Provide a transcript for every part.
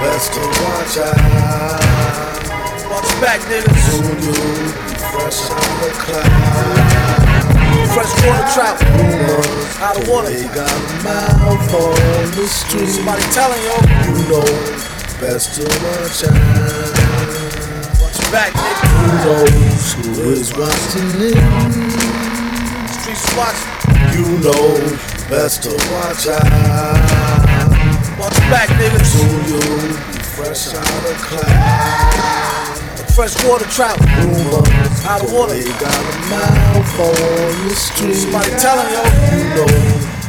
best to watch out. Watch back, niggas. Be fresh out the cloud. Fresh water trout. Rumors, Out of water. they got a mouth on the street. Somebody telling yo. You know, best to watch out. Watch back, nigga. Who knows who is watching it? Streets watching. You know, best to watch out. Watch back, fresh out the cloud. Fresh water trout. Rumors, Out of water. they got a mouth on the street. Somebody telling yo. You know,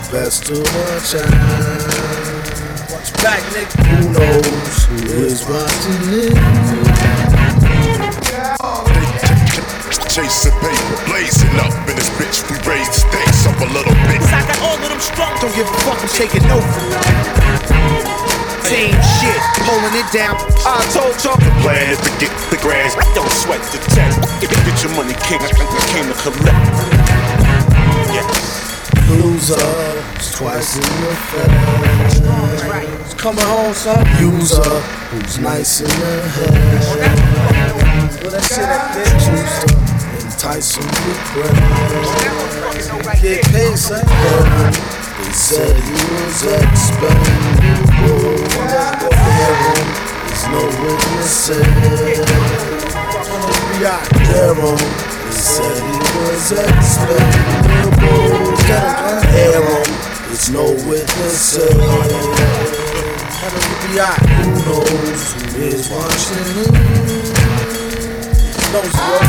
best to watch out. Watch back, nigga. Who knows who is watching it? Chasing paper, blazing up in this bitch. We raise the stakes up a little bit. I got all of them strong. Don't give a fuck, I'm taking no Team shit, pulling it down. I told y'all. The plan is to get the grass. Don't sweat the tech. Get, get your money, king. I came to collect. Yes. Loser, twice in the face. It's coming home, son. User, who's nice in the head. Where that shit at, bitch? Choose to entice with bread. Get paid, son. They said he was expendable. There's no witnesses. Arrow, they said he was expendable. Arrow, there's no witnesses. Who knows who is watching? Knows what?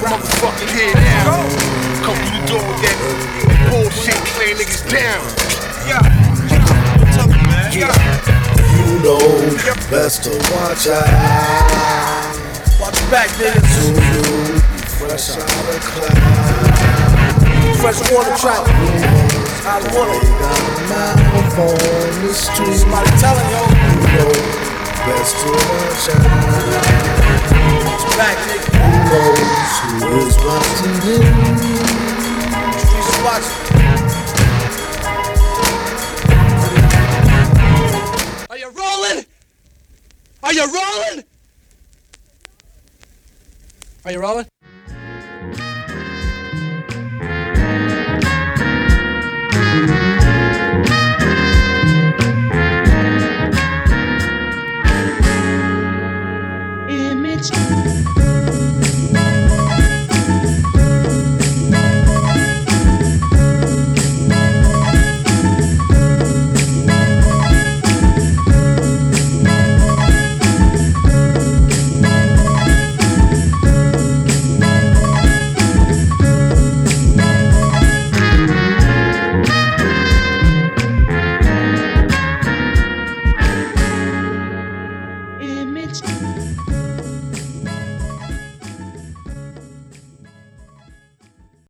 Motherfucking here now. Come through the door with that bullshit, clear niggas down. You know best to watch out. Watch back, niggas. Soon you'll fresh out of cloud. Fresh water trout. Out of water. They got a mouth on the street. Somebody telling yo. You know best to watch out. Are you rolling? Are you rolling? It's.